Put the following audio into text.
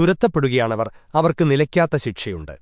തുരത്തപ്പെടുകയാണവർ. അവർക്ക് നിലയ്ക്കാത്ത ശിക്ഷയുണ്ട്.